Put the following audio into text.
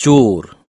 чур.